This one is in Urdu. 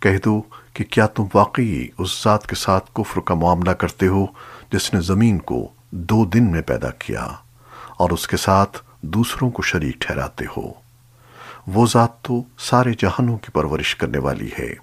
کہہ دو کہ کیا تم واقعی اس ذات کے ساتھ کفر کا معاملہ کرتے ہو جس نے زمین کو دو دن میں پیدا کیا اور اس کے ساتھ دوسروں کو شریک ٹھہراتے ہو؟ وہ ذات تو سارے جہانوں کی پرورش کرنے والی ہے۔